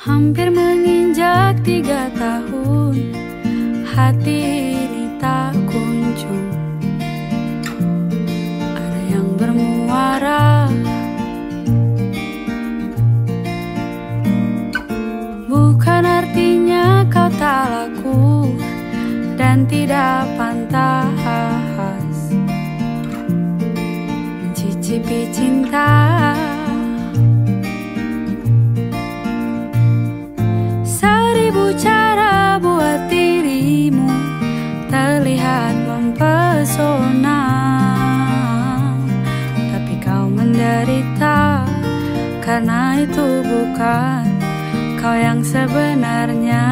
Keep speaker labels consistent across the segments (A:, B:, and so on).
A: Hampir menginjak tiga tahun Hati ini tak kunjung. Ada yang bermuara. Bukan artinya kau tak laku Dan tidak pantas. Mencicipi cinta Karena itu bukan kau yang sebenarnya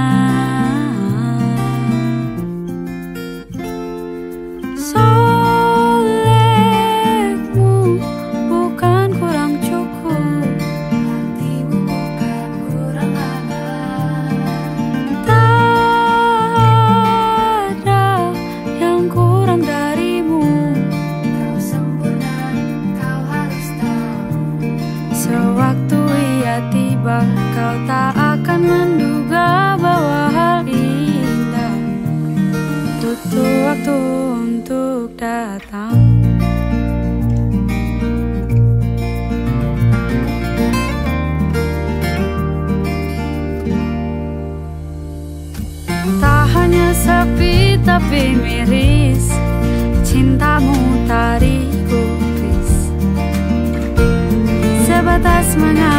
A: batas mga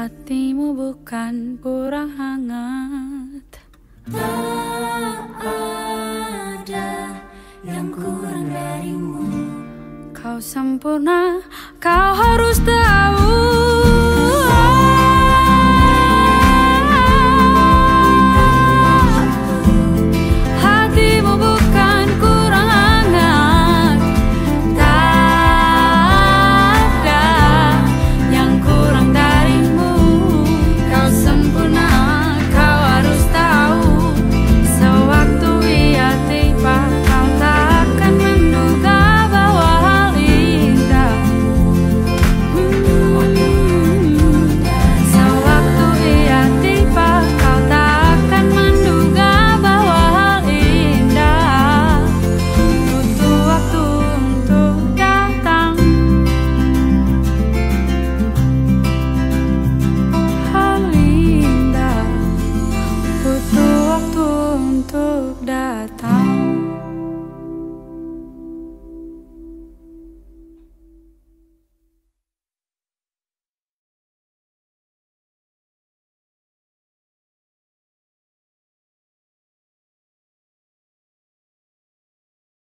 A: Hatimu bukan kurang hangat.
B: Tak ada yang kurang darimu.
A: Kau sempurna, kau datang